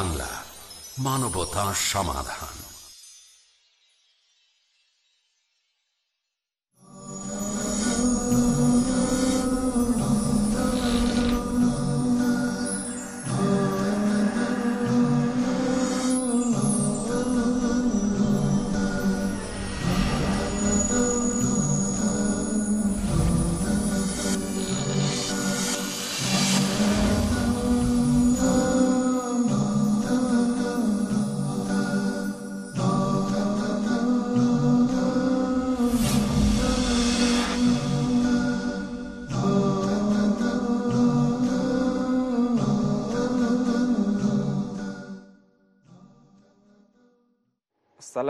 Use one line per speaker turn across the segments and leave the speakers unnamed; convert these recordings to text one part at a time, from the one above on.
বাংলা মানবতা সমাধান।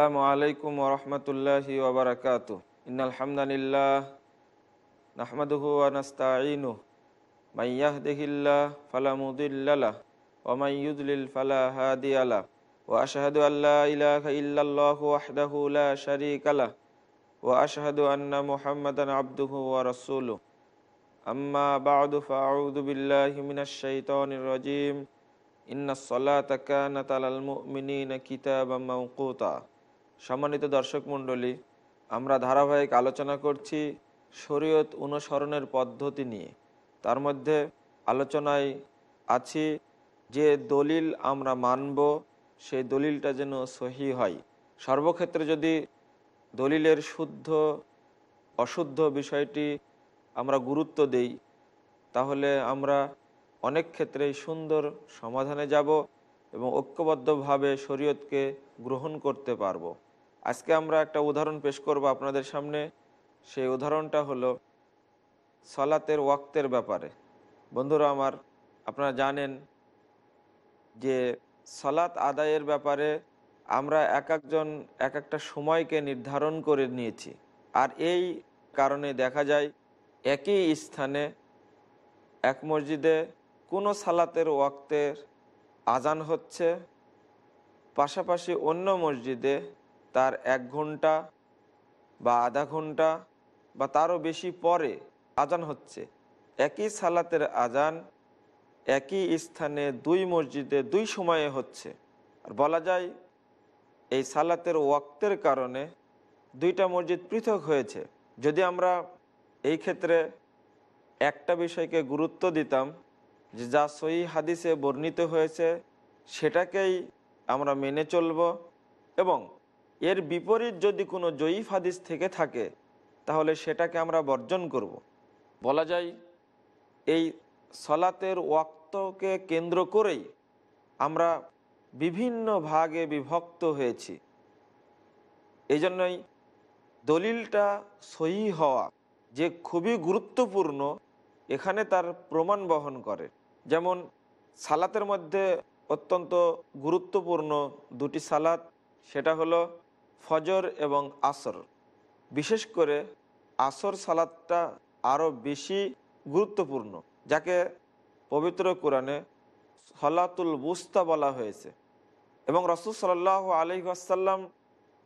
আসসালামু আলাইকুম ওরহমতুল্লাহি ওবরাকাত ইনালহামদুলিল্লাহ নাহমাদুহু আনাস্তাইনু মাইয়াহদিহিল্লাহ ফালা মুদিল্লাহ ওমাই ইউদলিল ফালা হাদিয়ালা ও আশহাদু আল্লাহ ইলাহা ইল্লাল্লাহু ওয়াহদাহু লা শারীকা লাহ ওয়া আশহাদু আন্না মুহাম্মাদান আবদুহু ওয়া রাসূলুহু আম্মা বা'দু ফাআউযু বিল্লাহি মিনাশ শাইতানির রাজীম সম্মানিত দর্শক মণ্ডলী, আমরা ধারাবাহিক আলোচনা করছি শরীয়ত অনুসরণের পদ্ধতি নিয়ে। তার মধ্যে আলোচনায় আছি যে দলিল আমরা মানব, সেই দলিলটা যেন সহি হয়। সর্বক্ষেত্রে যদি দলিলের শুদ্ধ, অশুদ্ধ বিষয়টি আমরা গুরুত্ব দেই, তাহলে আমরা অনেক ক্ষেত্রেই সুন্দর সমাধানে যাব এবং ঐক্যবদ্ধভাবে শরীয়তকে গ্রহণ করতে পারব। আজকে আমরা একটা উদাহরণ পেশ করব আপনাদের সামনে। সেই উদাহরণটা হলো সলাতের ওয়াক্তের ব্যাপারে। বন্ধুরা আমার, আপনারা জানেন যে সলাত আদায়ের ব্যাপারে আমরা এক একজন, এক একটা সময়কে নির্ধারণ করে নিয়েছি। আর এই কারণে দেখা যায় একই স্থানে এক মসজিদে কোনো সালাতের ওয়াক্তের আজান হচ্ছে, পাশাপাশি অন্য মসজিদে তার এক ঘণ্টা বা আধা ঘণ্টা বা তারও বেশি পরে আজান হচ্ছে। একই সালাতের আজান একই স্থানে দুই মসজিদে দুই সময়ে হচ্ছে। আর বলা যায়, এই সালাতের ওয়াক্তের কারণে দুইটা মসজিদ পৃথক হয়েছে। যদি আমরা এই ক্ষেত্রে একটা বিষয়কে গুরুত্ব দিতাম যে যা সহি হাদিসে বর্ণিত হয়েছে, সেটাকেই আমরা মেনে চলব এবং এর বিপরীত যদি কোনো জয়ীফ হাদিস থেকে থাকে, তাহলে সেটাকে আমরা বর্জন করব। বলা যায়, এই সলাতের ওয়াক্তকে কেন্দ্র করেই আমরা বিভিন্ন ভাগে বিভক্ত হয়েছি এই জন্যই দলিলটা সহি হওয়া যে খুবই গুরুত্বপূর্ণ, এখানে তার প্রমাণ বহন করে যেমন, সালাতের মধ্যে অত্যন্ত গুরুত্বপূর্ণ দুটি সালাত, সেটা হলো ফজর এবং আসর। বিশেষ করে আসর সালাদটা আরও বেশি গুরুত্বপূর্ণ, যাকে পবিত্র কোরআনে সলাতুল বুস্তা বলা হয়েছে। এবং রসুল সাল্লাহ আলহি আসাল্লাম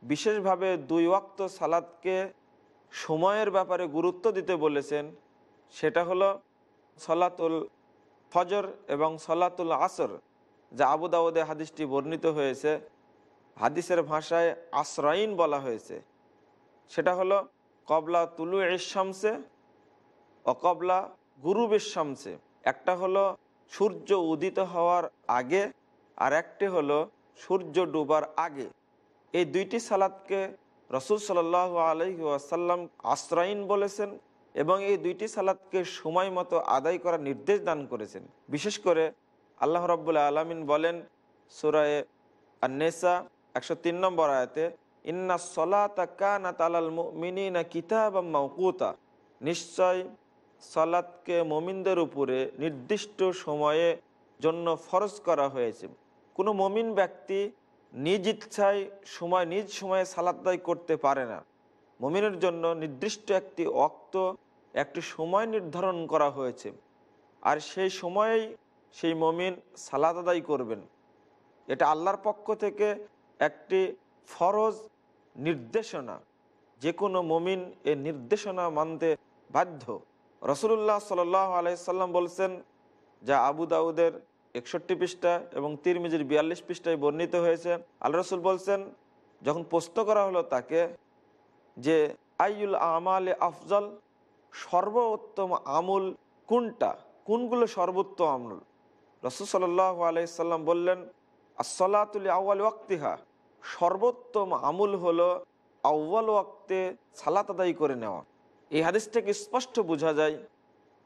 বিশেষভাবে দুই ওয়াক্ত সালাদকে সময়ের ব্যাপারে গুরুত্ব দিতে বলেছেন, সেটা হলো সলাতুল ফজর এবং সলাতুল আসর, যা আবু দাউদে হাদিসটি বর্ণিত হয়েছে। হাদিসের ভাষায় আশ্রয়ীন বলা হয়েছে। সেটা হলো, কবলা তুলু ইসামসে অকবলা গুরু বিশ্বামসে একটা হলো, সূর্য উদিত হওয়ার আগে, আর একটি হলো, সূর্য ডুবার আগে। এই দুইটি সালাদকে রসুল সাল আলহি আসাল্লাম আশ্রয়ীন বলেছেন এবং এই দুইটি সালাদকে সময় মতো আদায় করার নির্দেশ দান করেছেন। বিশেষ করে আল্লাহ রব্বুল্লা আলমিন বলেন সুরায়ে আন্নেসা একশো তিন নম্বর আয়াতে, ইন্না সলাতা তালাল কিতাব নিশ্চয় সলাদকে মমিনদের উপরে নির্দিষ্ট সময়ে জন্য ফরজ করা হয়েছে। কোনো মমিন ব্যক্তি নিজ ইচ্ছায় সময়, নিজ সময়ে সালাদাই করতে পারে না। মমিনের জন্য নির্দিষ্ট একটি অক্ত একটি সময় নির্ধারণ করা হয়েছে। আর সেই সময়েই সেই মমিন সালাদ আদায় করবেন। এটা আল্লাহর পক্ষ থেকে একটি ফরজ নির্দেশনা, যে কোনো মমিন এ নির্দেশনা মানতে বাধ্য। রসুল্লাহ সাল আলাইসাল্লাম বলছেন, যা আবু দাউদের একষট্টি পৃষ্ঠা এবং তিরমিজির বিয়াল্লিশ পৃষ্ঠায় বর্ণিত হয়েছে আল্লাহ রসুল বলছেন, যখন প্রশ্ন করা হলো তাকে, যে আইউল আমাল আফজল, সর্বোত্তম আমুল কোনটা? কোনগুলো সর্বোত্তম আমুল? রসুল সাল্লাহ আলাইসাল্লাম বললেন আসলাতুল আউ্য়াল ওয়াক্তিহা। সর্বোত্তম আমুল হলো আউ্য়াল ওয়াক্তে সালাত আদায় করে নেওয়া। এই হাদিস থেকে স্পষ্ট বোঝা যায়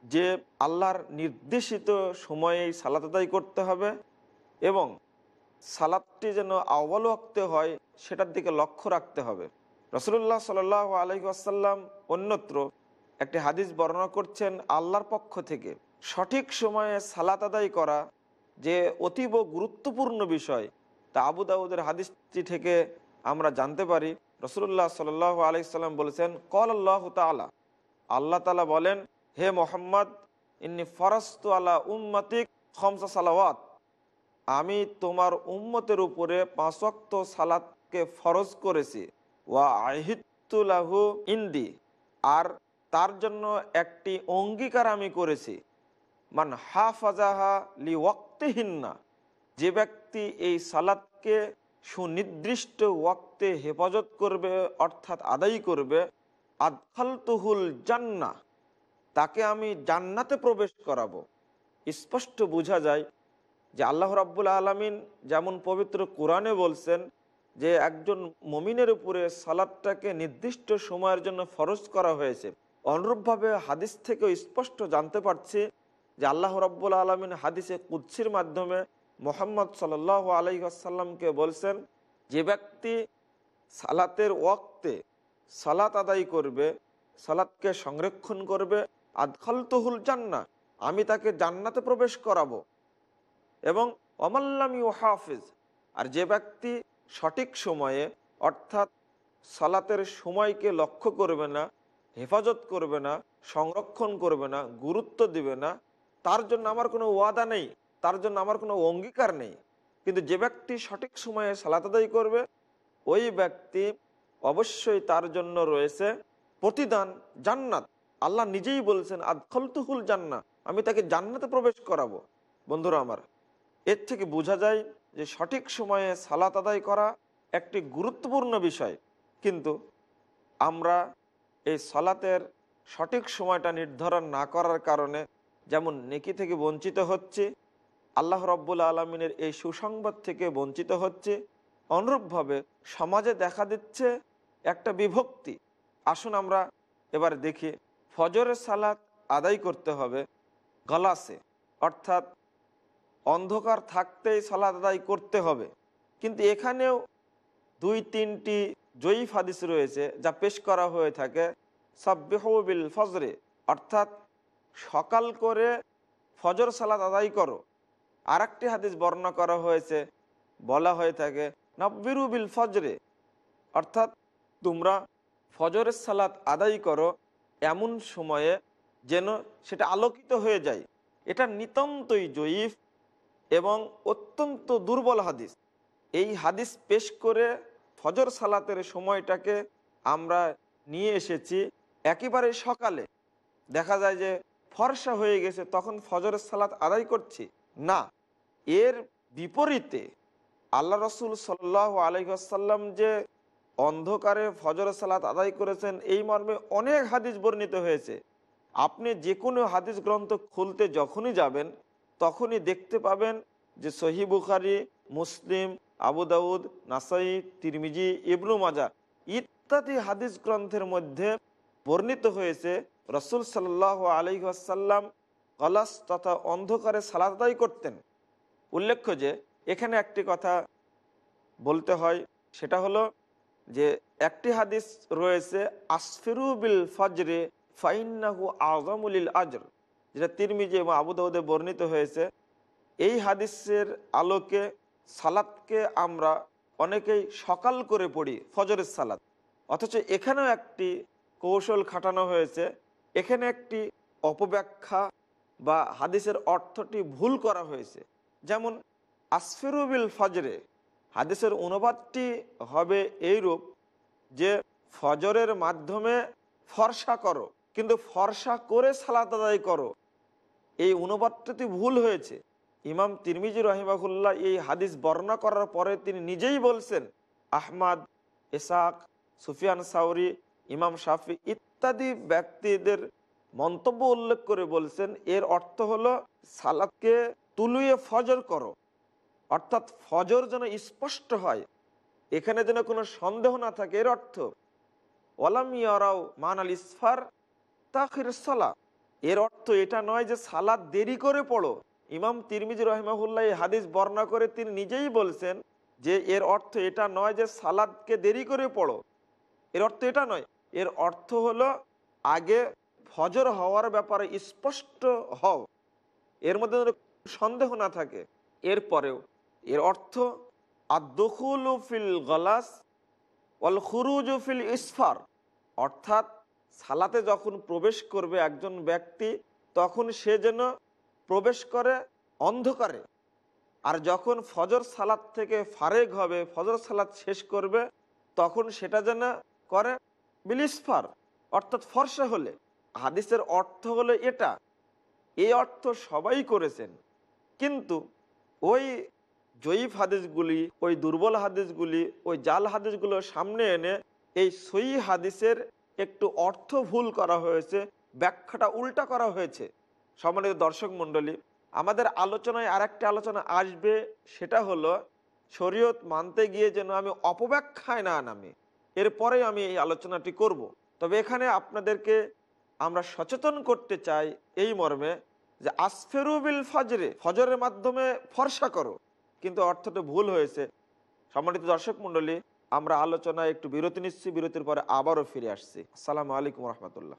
যে আল্লাহর নির্দেশিত সময়ে সালাত আদায় করতে হবে এবং সালাদটি যেন আউ্বাল ওয়াক্তে হয় সেটার দিকে লক্ষ্য রাখতে হবে। রসুল্লাহ সাল আলহি আসাল্লাম অন্যত্র একটি হাদিস বর্ণনা করছেন আল্লাহর পক্ষ থেকে। সঠিক সময়ে সালাত আদায় করা যে অতীব গুরুত্বপূর্ণ বিষয় তা আবু দাউদের হাদিসটি থেকে আমরা জানতে পারি রসুল্লাহ সাল আলাইসাল্লাম বলেছেন, কল আল্লাহ তালা আল্লাহ তালা বলেন, হে মোহাম্মদ, ইন্নি ফরস্ত আলা উম্মাতিক খমসা সালাওয়াত। আমি তোমার উম্মতের উপরে পাঁচক্ত সালাতকে ফরজ করেছি। ওয়া আহিতুলাহু ইন্দি। আর তার জন্য একটি অঙ্গীকার আমি করেছি। মান হাফাজাহা লি ওয়াক্তিহিন্না। যে ব্যক্তি এই সালাদকে সুনির্দিষ্ট ওয়াক্তে হেফাজত করবে, অর্থাৎ আদায় করবে, আদখালতুহুল জান্না তাকে আমি জান্নাতে প্রবেশ করাবো। স্পষ্ট বোঝা যায় যে আল্লাহ রাব্বুল আলমিন যেমন পবিত্র কোরআনে বলছেন যে একজন মমিনের উপরে সালাদটাকে নির্দিষ্ট সময়ের জন্য ফরজ করা হয়েছে। অনুরূপভাবে হাদিস থেকে স্পষ্ট জানতে পারছি যে আল্লাহ রাব্বুল আলমিন হাদিসে কুৎসির মাধ্যমে মোহাম্মদ সাল আলহিহাসাল্লামকে বলছেন, যে ব্যক্তি সালাতের ওয়াক্তে সালাত আদায় করবে, সালাতকে সংরক্ষণ করবে, আদখালতহুল জান্না আমি তাকে জান্নাতে প্রবেশ করাবো। এবং অমাল্লামি ও হাফিজ আর যে ব্যক্তি সঠিক সময়ে, অর্থাৎ সালাতের সময়কে লক্ষ্য করবে না, হেফাজত করবে না, সংরক্ষণ করবে না, গুরুত্ব দিবে না, তার জন্য আমার কোনো ওয়াদা নেই। তার জন্য আমার কোনো অঙ্গীকার নেই। কিন্তু যে ব্যক্তি সঠিক সময়ে সালাত আদায় করবে, ওই ব্যক্তি অবশ্যই তার জন্য রয়েছে প্রতিদান জান্নাত। আল্লাহ নিজেই বলছেন, আদখলতুহুল জান্না আমি তাকে জান্নাতে প্রবেশ করাবো। বন্ধুরা আমার, এর থেকে বোঝা যায় যে সঠিক সময়ে সালাত আদায় করা একটি গুরুত্বপূর্ণ বিষয়। কিন্তু আমরা এই সালাতের সঠিক সময়টা নির্ধারণ না করার কারণে যেমন নেকি থেকে বঞ্চিত হচ্ছে আল্লাহ রব্বুল আলমিনের এই সুসংবাদ থেকে বঞ্চিত হচ্ছে, অনুরূপভাবে সমাজে দেখা দিচ্ছে একটা বিভক্তি। আসুন আমরা এবার দেখি, ফজরের সালাত আদায় করতে হবে গলাসে। অর্থাৎ অন্ধকার থাকতেই সালাদ আদায় করতে হবে। কিন্তু এখানেও দুই তিনটি জয়ীফ হাদিস রয়েছে যা পেশ করা হয়ে থাকে সাব্বিহবিল ফজরে। অর্থাৎ সকাল করে ফজর সালাদ আদায় করো। আর একটি হাদিস বর্ণনা করা হয়েছে, বলা হয়ে থাকে নব্বিরুবিল ফজরে। অর্থাৎ, তোমরা ফজরের সালাত আদায় করো এমন সময়ে যেন সেটা আলোকিত হয়ে যায়। এটা নিতান্তই জয়ীফ এবং অত্যন্ত দুর্বল হাদিস। এই হাদিস পেশ করে ফজর সালাতের সময়টাকে আমরা নিয়ে এসেছি একেবারে সকালে। দেখা যায় যে ফর্সা হয়ে গেছে, তখন ফজরের সালাত আদায় করছি। না এর বিপরীতে আল্লাহ রসুল সাল্লাহ আলহাসাল্লাম যে অন্ধকারে ফজর সালাত আদায় করেছেন, এই মর্মে অনেক হাদিস বর্ণিত হয়েছে। আপনি যে কোনো হাদিস গ্রন্থ খুলতে যখনই যাবেন, তখনই দেখতে পাবেন যে সহি বুখারি, মুসলিম, আবু দাউদ, নাসাই, তিরমিজি, ইবনু মাজা ইত্যাদি হাদিস গ্রন্থের মধ্যে বর্ণিত হয়েছে, রসুল সাল্লাহ আলহাসাল্লাম কলাস তথা অন্ধকারে সালাদ আদায় করতেন। উল্লেখ্য যে, এখানে একটি কথা বলতে হয়, সেটা হলো যে, একটি হাদিস রয়েছে, আসফিরু বিল ফজরে ফাইন্নাহু আজমুলিল আজর, যেটা তিরমিজি এবং আবুদাউদে বর্ণিত হয়েছে। এই হাদিসের আলোকে সালাদকে আমরা অনেকেই সকাল করে পড়ি ফজরের সালাদ অথচ এখানেও একটি কৌশল খাটানো হয়েছে, এখানে একটি অপব্যাখ্যা বা হাদিসের অর্থটি ভুল করা হয়েছে। যেমন আসফিরুবিল ফজরে হাদিসের অনুবাদটি হবে এইরূপ যে, ফজরের মাধ্যমে ফর্সা করো, কিন্তু ফর্সা করে সালাত আদায় করো। এই অনুবাদটি ভুল হয়েছে। ইমাম তিরমিজি রহিমাহুল্লাহ এই হাদিস বর্ণনা করার পরে তিনি নিজেই বলছেন, আহমাদ, ইসাক, সুফিয়ান সাউরি, ইমাম শাফি ইত্যাদি ব্যক্তিদের মন্তব্য উল্লেখ করে বলছেন। এর অর্থ হলো সালাদকে তুলুয়ে ফজর করো। অর্থাৎ ফজর যেন স্পষ্ট হয়, এখানে যেন কোনো সন্দেহ না থাকে। এর অর্থ ওলাম ইয়ারাও মান আল ইসফার তাখির সালা এর অর্থ এটা নয় যে সালাদ দেরি করে পড়ো। ইমাম তিরমিজি রহমাহুল্লাহ হাদিস বর্ণনা করে তিনি নিজেই বলছেন যে এর অর্থ এটা নয় যে সালাদকে দেরি করে পড়ো। এর অর্থ এটা নয়, এর অর্থ হলো আগে ফজর হওয়ার ব্যাপারে স্পষ্ট হও। এর মধ্যে সন্দেহ না থাকে। এরপরেও, এর অর্থ আদুল ফিল গলাস ফিল ইসফার। অর্থাৎ, সালাতে যখন প্রবেশ করবে একজন ব্যক্তি, তখন সে যেন প্রবেশ করে অন্ধকারে। আর যখন ফজর সালাত থেকে ফারেক হবে, ফজর সালাত শেষ করবে, তখন সেটা যেন করে বিলিসফার অর্থাৎ ফর্সা হলে। হাদিসের অর্থ হলো এটা। এই অর্থ সবাই করেছেন। কিন্তু ওই জয়ীফ হাদিসগুলি, ওই দুর্বল হাদিসগুলি, ওই জাল হাদিসগুলো সামনে এনে এই সই হাদিসের একটু অর্থ ভুল করা হয়েছে, ব্যাখ্যাটা উল্টা করা হয়েছে সম্মানিত দর্শক মণ্ডলী, আমাদের আলোচনায় আর একটা আলোচনা আসবে, সেটা হলো শরীয়ত মানতে গিয়ে যেন আমি অপব্যাখ্যায় না নামি এরপরে আমি এই আলোচনাটি করব। তবে এখানে আপনাদেরকে আমরা সচেতন করতে চাই এই মর্মে যে আসফেরু বিল ফজরে, ফজরের মাধ্যমে ফর্সা করো। কিন্তু অর্থটা ভুল হয়েছে। সম্মানিত দর্শক মন্ডলী আমরা আলোচনায় একটু বিরতি নিচ্ছি, বিরতির পরে আবারও ফিরে আসছি। আসসালামু আলাইকুম রহমতুল্লাহ।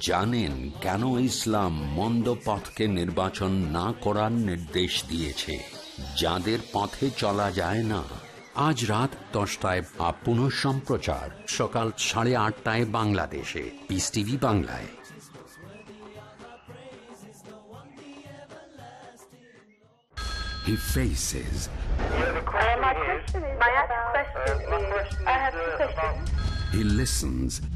জানেন কেন ইসলাম মন্দ পথকে নির্বাচন না করার নির্দেশ দিয়েছে। যাদের পথে চলা যায় না। আজ রাত দশটায় বা পুনঃ সম্প্রচার। সকাল সাড়ে আটটায় বাংলাদেশে। পিস টিভি বাংলায়। He faces,
My question is my question is I have two questions.
he listens,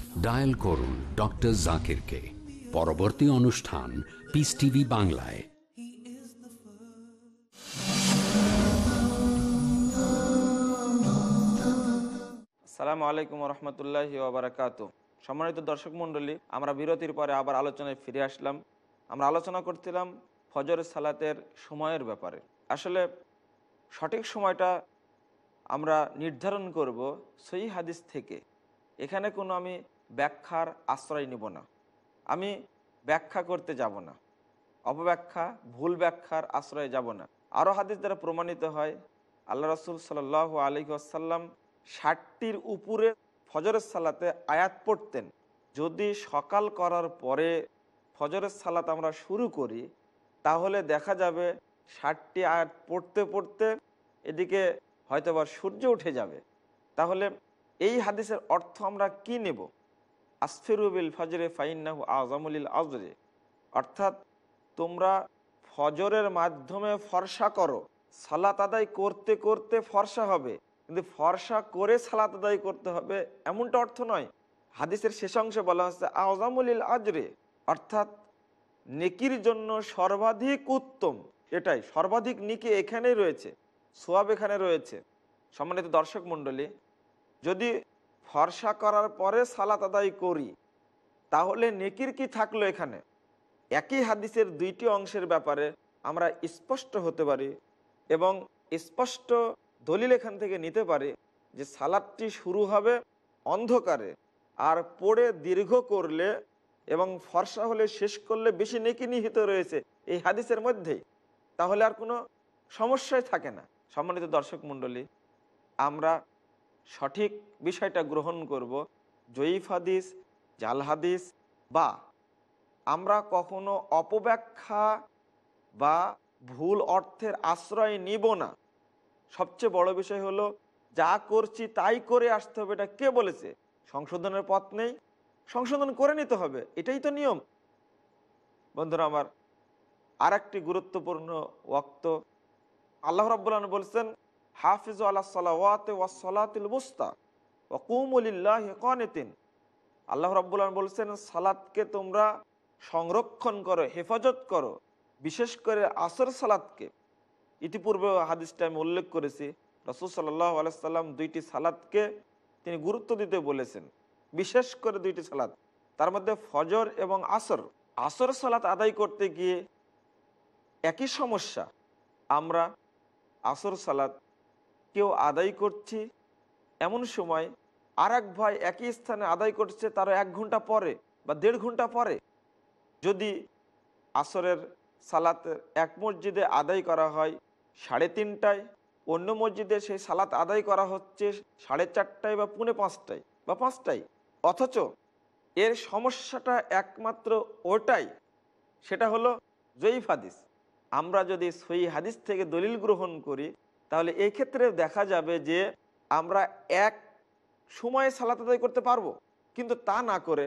Dial করুন ডক্টর জাকিরকে। পরবর্তী অনুষ্ঠান পিস টিভি বাংলায়।
সালামু আলাইকুম রহমতুল্লাহি ওবরাকাত। সম্মানিত দর্শক মণ্ডলী, আমরা বিরতির পরে আবার আলোচনায় ফিরে আসলাম। আমরা আলোচনা করছিলাম ফজর সালাতের সময়ের ব্যাপারে। আসলে সঠিক সময়টা আমরা নির্ধারণ করব সই হাদিস থেকে। এখানে কোনো আমি ব্যাখ্যার আশ্রয় নিব না। আমি ব্যাখ্যা করতে যাব না। অপব্যাখ্যা, ভুল ব্যাখ্যার আশ্রয়ে যাব না। আরও হাদিস দ্বারা প্রমাণিত হয়, আল্লাহ রসুল সাল আলী আসাল্লাম ষাটটির উপরে ফজরের সালাতে আয়াত পড়তেন। যদি সকাল করার পরে ফজরের সালাত আমরা শুরু করি, তাহলে দেখা যাবে ষাটটি আয়াত পড়তে পড়তে এদিকে হয়তোবা সূর্য উঠে যাবে। তাহলে এই হাদিসের অর্থ আমরা কি নেব? আসফিরুবিল ফজরে ফাইন্নাহু আজমুলিল আজরে। অর্থাৎ তোমরা ফজরের মাধ্যমে ফর্সা করো। সালাত আদায় করতে করতে ফর্সা হবে। কিন্তু ফর্সা করে সালাত আদায় করতে হবে এমনটা অর্থ নয়। হাদিসের শেষ অংশে বলা হচ্ছে আজমুলিল আজরে। অর্থাৎ নেকির জন্য সর্বাধিক উত্তম। এটাই, সর্বাধিক নিকে এখানেই রয়েছে, সোয়াব এখানে রয়েছে। সম্মানিত দর্শক মণ্ডলী, যদি ফর্সা করার পরে সালাত আদায় করি। তাহলে নেকির কি থাকল এখানে? একই হাদিসের দুইটি অংশের ব্যাপারে আমরা স্পষ্ট হতে পারি এবং স্পষ্ট দলিল এখান থেকে নিতে পারি যে সালাদটি শুরু হবে অন্ধকারে আর পড়ে দীর্ঘ করলে এবং ফর্সা হলে শেষ করলে বেশি নেকি নিহিত রয়েছে এই হাদিসের মধ্যেই। তাহলে আর কোনো সমস্যাই থাকে না। সম্মানিত দর্শক মণ্ডলী, আমরা সঠিক বিষয়টা গ্রহণ করব, জয়ীফ হাদিস, জাল হাদিস, বা আমরা কখনো অপব্যাখ্যা বা ভুল অর্থের আশ্রয় নিব না। সবচেয়ে বড় বিষয় হলো, যা করছি তাই করে আসতে হবে, এটা কে বলেছে? সংশোধনের পথ নেই, সংশোধন করে নিতে হবে, এটাই তো নিয়ম। বন্ধুরা আমার আর গুরুত্বপূর্ণ ওক্ত আল্লাহ রাবুল্লাহ বলছেন হাফিজ আল্লাহ সালাওয়াতে ওয়াসলাতিল মুস্তা ওকুমুলিল্লাহ কনেতিন আল্লাহ রাবুল্লাহ বলছেন সালাদকে তোমরা সংরক্ষণ করো, হেফাজত করো, বিশেষ করে আসর সালাদকে ইতিপূর্বে হাদিসটা আমি উল্লেখ করেছি, রসুল সাল্লাহ আলাইসাল্লাম দুইটি সালাদকে তিনি গুরুত্ব দিতে বলেছেন, বিশেষ করে দুইটি সালাদ তার মধ্যে ফজর এবং আসর। আসর সালাত আদায় করতে গিয়ে একই সমস্যা, আমরা আসর সালাত কেউ আদায় করছি, এমন সময় আর ভাই একই স্থানে আদায় করছে তার এক ঘণ্টা পরে বা দেড় ঘণ্টা পরে। যদি আসরের সালাত এক মসজিদে আদায় করা হয় সাড়ে তিনটায়, অন্য মসজিদে সেই সালাত আদায় করা হচ্ছে সাড়ে চারটায় বা পুনে পাঁচটায় বা পাঁচটায়। অথচ এর সমস্যাটা একমাত্র ওটাই, সেটা হলো জয়ীফ হাদিস। আমরা যদি সই হাদিস থেকে দলিল গ্রহণ করি তাহলে এই ক্ষেত্রে দেখা যাবে যে আমরা এক সময়ে সালাত আদায় করতে পারব, কিন্তু তা না করে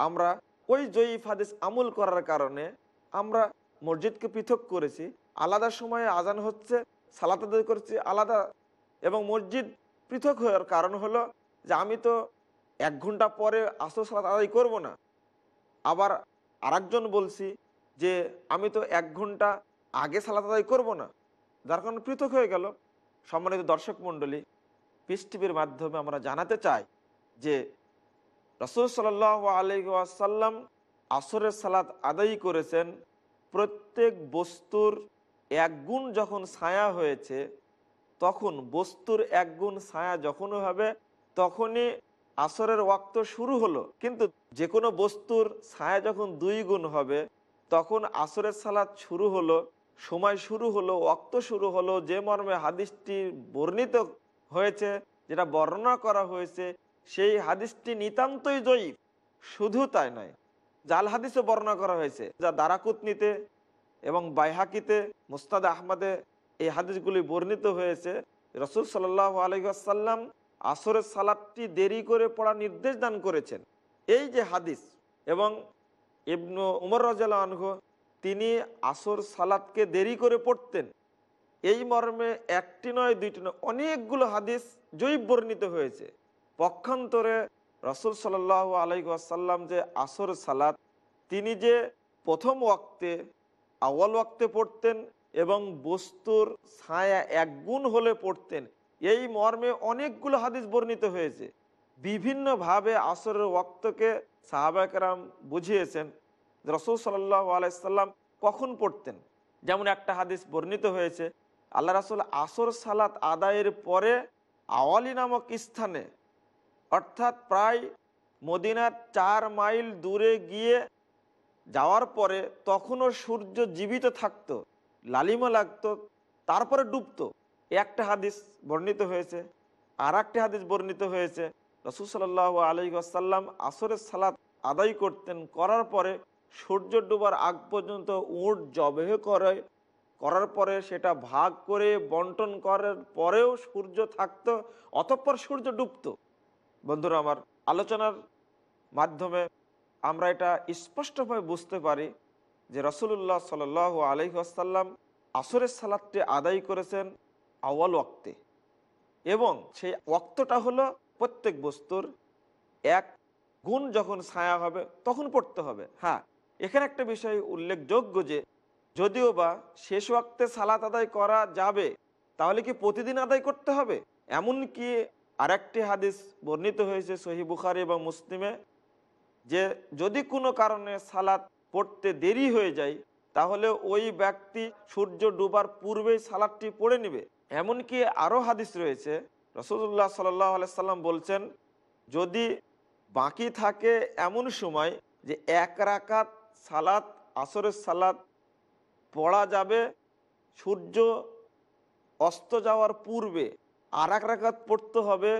আমরা ওই জয়ীফ হাদিস আমল করার কারণে আমরা মসজিদকে পৃথক করেছি, আলাদা সময়ে আজান হচ্ছে, সালাত আদায় করছি আলাদা এবং মসজিদ পৃথক হওয়ার কারণ হলো যে আমি তো এক ঘণ্টা পরে আসর সালাত আদায় করব না। আবার আরেকজন বলছি যে আমি তো এক ঘণ্টা আগে সালাত আদায় করব না, যার কারণে পৃথক হয়ে গেল। সম্মানিত দর্শক মণ্ডলী পিস টিভির মাধ্যমে আমরা জানাতে চাই যে রসুল সাল আলাইসাল্লাম আসরের সালাত আদায় করেছেন। প্রত্যেক বস্তুর এক গুণ যখন ছায়া হয়েছে, তখন বস্তুর এক গুণ ছায়া যখনই হবে, তখনই আসরের ওয়াক্ত শুরু হলো। কিন্তু যে কোনো বস্তুর ছায়া যখন দুই গুণ হবে, তখন আসরের সালাত শুরু হলো। সময় শুরু হলো অক্ত শুরু হলো, যে মর্মে হাদিসটি বর্ণিত হয়েছে, যেটা বর্ণনা করা হয়েছে, সেই হাদিসটি নিতান্তই জয়ীফ। শুধু তাই নয়, জাল হাদিসও বর্ণনা করা হয়েছে, যা দারাকুতনিতে এবং বাইহাকিতে, মুস্তাদ আহমদে এই হাদিসগুলি বর্ণিত হয়েছে। রসুল সাল্লাহ আলহাসাল্লাম আসরের সালাদটি দেরি করে পড়া নির্দেশ দান করেছেন। এই যে হাদিস এবং ইবনু উমর রাজা তিনি আসর সালাদকে দেরি করে পড়তেন। এই মর্মে একটি নয়, দুইটি নয়, অনেকগুলো হাদিস জৈব বর্ণিত হয়েছে। পক্ষান্তরে রসুল সাল্লাহ আলাইসাল্লাম যে আসর সালাত, তিনি যে প্রথম ওয়াক্তে আওয়াল ওয়াক্তে পড়তেন এবং বস্তুর ছায়া এক গুণ হলে পড়তেন, এই মর্মে অনেকগুলো হাদিস বর্ণিত হয়েছে। বিভিন্নভাবে আসরের ওয়াক্তকে সাহাবাকরাম বুঝিয়েছেন। রসুল সাল্লাহ আলাইসাল্লাম কখন পড়তেন? যেমন একটা হাদিস বর্ণিত হয়েছে, আল্লাহ রাসুল আসর সালাত আদায়ের পরে আওয়ালি নামক স্থানে, অর্থাৎ প্রায় মদিনার চার মাইল দূরে গিয়ে যাওয়ার পরে তখনও সূর্য জীবিত থাকতো, লালিমা লাগতো, তারপরে ডুবতো। একটা হাদিস বর্ণিত হয়েছে আর একটা হাদিস বর্ণিত হয়েছে, রসুল সাল্লাহ আলী আসাল্লাম আসরের সালাত আদায় করতেন, করার পরে সূর্য ডুবার আগ পর্যন্ত উট জবেহ করে, করার পরে সেটা ভাগ করে বন্টন করার পরেও সূর্য থাকত, অতঃপর সূর্য ডুবতো। বন্ধুরা, আমার আলোচনার মাধ্যমে আমরা এটা স্পষ্টভাবে বুঝতে পারি যে রসুল্লাহ সাল আলহিহাসাল্লাম আসরের সালাদটি আদায় করেছেন আওয়াল ওয়াক্তে। এবং সেই ওক্তটা হলো প্রত্যেক বস্তুর এক গুণ যখন ছায়া হবে, তখন পড়তে হবে। হ্যাঁ এখানে একটা বিষয় উল্লেখযোগ্য যে, যদিও বা শেষ ওয়াক্তে সালাত আদায় করা যাবে, তাহলে কি প্রতিদিন আদায় করতে হবে? এমন কি আরেকটি হাদিস বর্ণিত হয়েছে সহি বুখারি এবং মুসলিমে যে, যদি কোনো কারণে সালাত পড়তে দেরি হয়ে যায়, তাহলে ওই ব্যক্তি সূর্য ডুবার পূর্বেই সালাদটি পড়ে নেবে। এমনকি আরও হাদিস রয়েছে রসদুল্লাহ সাল্লাহ সাল্লাম বলছেন, যদি বাকি থাকে এমন সময় যে এক রাকাত সালাত, আসরের সালাত পড়া যাবে। সূর্য অস্ত যাওয়ার পূর্বে আর এক রাকাত পড়তে হবে।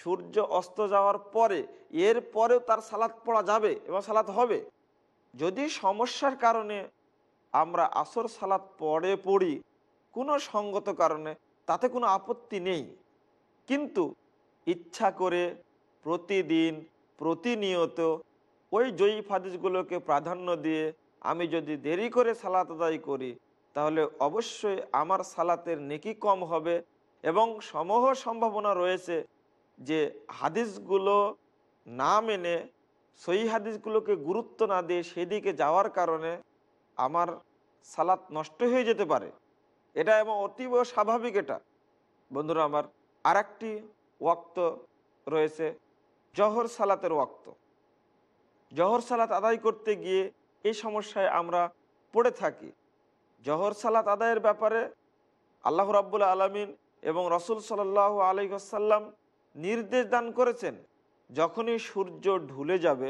সূর্য অস্ত যাওয়ার পরে, এর পরেও তার সালাত পড়া যাবে এবং সালাত হবে। যদি সমস্যার কারণে আমরা আসর সালাত পড়ে পড়ি, কোনো সঙ্গত কারণে, তাতে কোনো আপত্তি নেই। কিন্তু ইচ্ছা করে প্রতিদিন, প্রতিনিয়ত ওই জয়ী হাদিসগুলোকে প্রাধান্য দিয়ে আমি যদি দেরি করে সালাত আদায় করি, তাহলে অবশ্যই আমার সালাতের নেকি কম হবে এবং সমূহ সম্ভাবনা রয়েছে যে হাদিসগুলো না মেনে সই হাদিসগুলোকে গুরুত্ব না দিয়ে সেদিকে যাওয়ার কারণে আমার সালাত নষ্ট হয়ে যেতে পারে। এটা এবং অতীব স্বাভাবিক এটা। বন্ধুরা, আমার আর একটি ওয়াক্ত রয়েছে, জহর সালাতের ওয়াক্ত। জহর সালাত আদায় করতে গিয়ে এই সমস্যায় আমরা পড়ে থাকি। জহর সালাত আদায়ের ব্যাপারে আল্লাহ রাব্বুল আলমিন এবং রসুল সাল্লাহ আলহাসাল্লাম নির্দেশ দান করেছেন, যখনই সূর্য ঢুলে যাবে,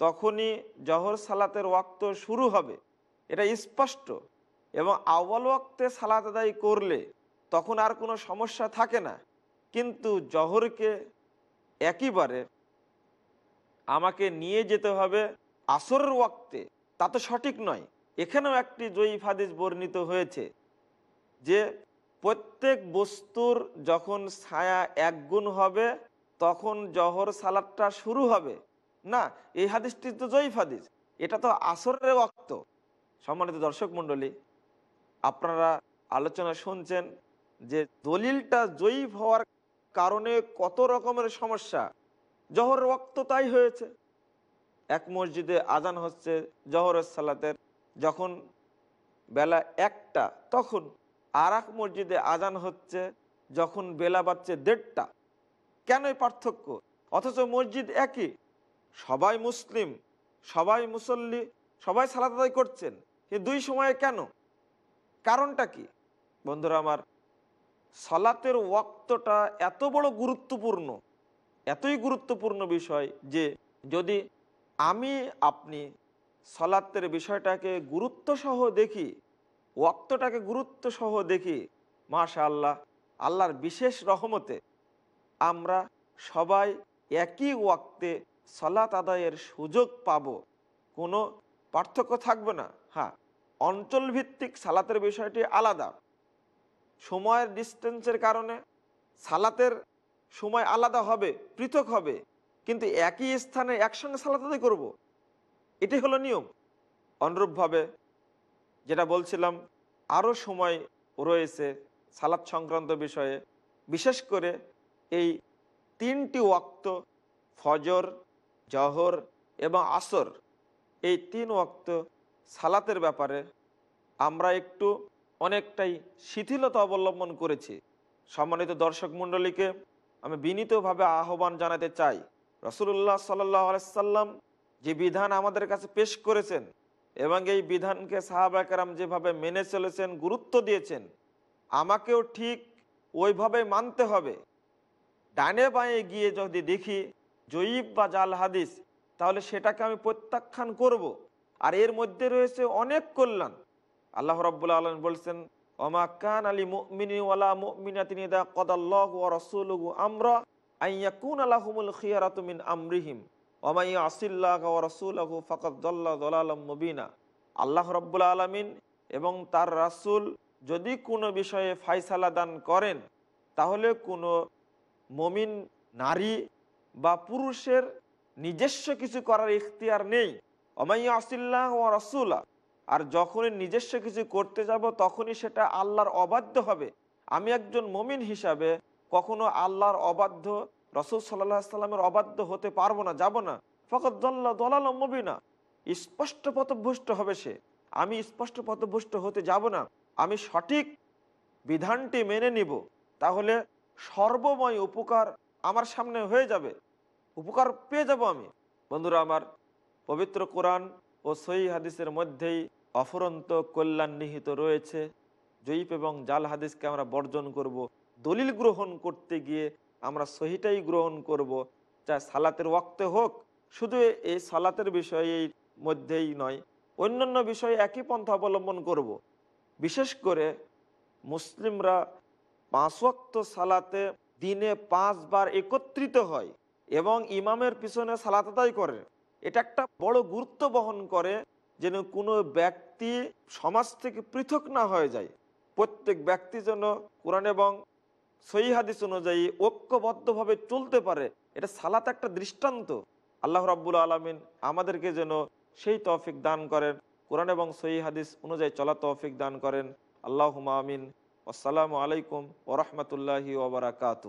তখনই জহর সালাতের ওয়াক্ত শুরু হবে। এটা স্পষ্ট এবং আওয়াল ওয়াক্তে সালাত আদায় করলে তখন আর কোনো সমস্যা থাকে না। কিন্তু জহরকে একইবারে আমাকে নিয়ে যেতে হবে আসরের ওয়াক্তে। তা তো সঠিক নয়। এখানেও একটি জয়ীফ হাদিস বর্ণিত হয়েছে যে, প্রত্যেক বস্তুর যখন ছায়া এক গুণ হবে, তখন জহর সালাদটা শুরু হবে। না, এই হাদিসটি তো জয়ীফ হাদিস। এটা তো আসরের ওয়াক্ত। সম্মানিত দর্শক মণ্ডলী, আপনারা আলোচনা শুনছেন যে দলিলটা জয়ীফ হওয়ার কারণে কত রকমের সমস্যা। জহর রক্ত তাই হয়েছে। এক মসজিদে আজান হচ্ছে জহরের সালাতের। যখন বেলা একটা, তখন আর এক মসজিদে আজান হচ্ছে যখন বেলা বাচ্চে দেড়টা। কেন এই পার্থক্য? অথচ মসজিদ একই। সবাই মুসলিম, সবাই মুসল্লি, সবাই সালাত করছেন। কিন্তু দুই সময়ে কেন? কারণটা কি? বন্ধুরা আমার, সালাতের ওয়াক্তটা এত বড় গুরুত্বপূর্ণ। এতই গুরুত্বপূর্ণ বিষয় যে যদি আমি, আপনি সলাতের বিষয়টাকে গুরুত্ব সহ দেখি, ওয়াক্তটাকে গুরুত্ব সহ দেখি মাশা আল্লাহ আল্লাহর বিশেষ রহমতে আমরা সবাই একই ওয়াক্তে সলাত আদায়ের সুযোগ পাব। কোনো পার্থক্য থাকবে না। হ্যাঁ অঞ্চলভিত্তিক সালাতের বিষয়টি আলাদা। সময়ের ডিস্টেন্সের কারণে সালাতের সময় আলাদা হবে, পৃথক হবে। কিন্তু একই স্থানে একসঙ্গে সালাত করব। এটি হলো নিয়ম। অনুরূপভাবে যেটা বলছিলাম, আরও সময় রয়েছে সালাত সংক্রান্ত বিষয়ে। বিশেষ করে এই তিনটি ওয়াক্ত, ফজর, জহর এবং আসর, এই তিন ওয়াক্ত সালাতের ব্যাপারে আমরা একটু অনেকটাই শিথিলতা অবলম্বন করেছি। সম্মানিত দর্শক মণ্ডলীকে আমি বিনীতভাবে আহ্বান জানাতে চাই। রসুল্লাহ সাল্লাম যে বিধান আমাদের কাছে পেশ করেছেন এবং এই বিধানকে সাহাবাকেরাম যেভাবে মেনে চলেছেন, গুরুত্ব দিয়েছেন, আমাকেও ঠিক ওইভাবে মানতে হবে। ডানে বাঁয়ে গিয়ে যদি দেখি জয়ীব বা জাল হাদিস, তাহলে সেটাকে আমি প্রত্যাখ্যান করব। আর এর মধ্যে রয়েছে অনেক কল্যাণ। আল্লাহ রব্বুল্লা আলম বলছেন আল্লাহ রব্বুল আলমিন এবং তার রাসুল যদি কোনো বিষয়ে ফাইসালা দান করেন, তাহলে কোনো মমিন নারী বা পুরুষের নিজস্ব কিছু করার ইখতিয়ার নেই। অমাইয়া আসিল্লাহ ও রসুল্লাহ আর যখনই নিজস্ব কিছু করতে যাব, তখনই সেটা আল্লাহর অবাধ্য হবে। আমি একজন মমিন হিসাবে কখনো আল্লাহর অবাধ্য, রসুল সাল্লাহ সাল্লামের অবাধ্য হতে পারব না, যাব না। ফকত দল্লা দলাল মবিনা। স্পষ্ট পথভ্রষ্ট হবে সে। আমি স্পষ্ট পথভ্রষ্ট হতে যাব না। আমি সঠিক বিধানটি মেনে নিব। তাহলে সর্বময় উপকার আমার সামনে হয়ে যাবে। উপকার পেয়ে যাব আমি। বন্ধুরা, আমার পবিত্র কোরআন ও সহি হাদিসের মধ্যেই অফুরন্ত কল্যাণ নিহিত রয়েছে জয়ীপ এবং জাল হাদিসকে আমরা বর্জন করব। দলিল গ্রহণ করতে গিয়ে আমরা সহিটাই গ্রহণ করব। যা সালাতের ওয়াক্তে হোক, শুধু এই সালাতের বিষয়ের মধ্যেই নয়, অন্যান্য বিষয়ে একই পন্থা অবলম্বন করব। বিশেষ করে মুসলিমরা পাঁচ ওয়াক্ত সালাতে দিনে পাঁচবার একত্রিত হয় এবং ইমামের পিছনে সালাত আদায় করে এটা একটা বড় গুরুত্ব বহন করে যেন কোনো ব্যক্তি সমাজ থেকে পৃথক না হয়ে যায়। প্রত্যেক ব্যক্তি যেন কোরআন এবং সহি হাদিস অনুযায়ী ঐক্যবদ্ধভাবে চলতে পারে, এটা সালাত একটা দৃষ্টান্ত। আল্লাহ রাব্বুল আলমিন আমাদেরকে যেন সেই তৌফিক দান করেন, কোরআন এবং সহি হাদিস অনুযায়ী চলা তৌফিক দান করেন। আল্লাহ আমিন। আসসালামু আলাইকুম ওরহমতুল্লাহি ওবরাকাতু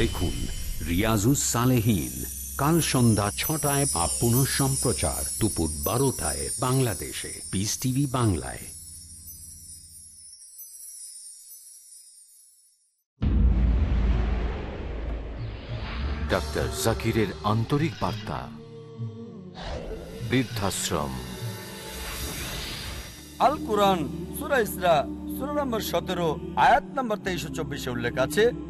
দেখুন রিয়াজুস সালেহিন। কাল সন্ধ্যা ছটায় বা পুনঃ সম্প্রচার। দুপুর বারোটায় বাংলাদেশে। পিস টিভি বাংলায়।
ডাক্তার জাকিরের আন্তরিক বার্তা। বৃদ্ধাশ্রম।
আল কোরআন সুরা ইসরা সুরা নম্বর সতেরো আয়াত নম্বর তেইশ চব্বিশে উল্লেখ আছে